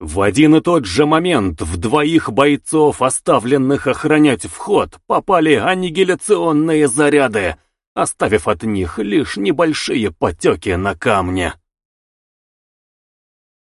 В один и тот же момент в двоих бойцов, оставленных охранять вход, попали аннигиляционные заряды, оставив от них лишь небольшие потеки на камне.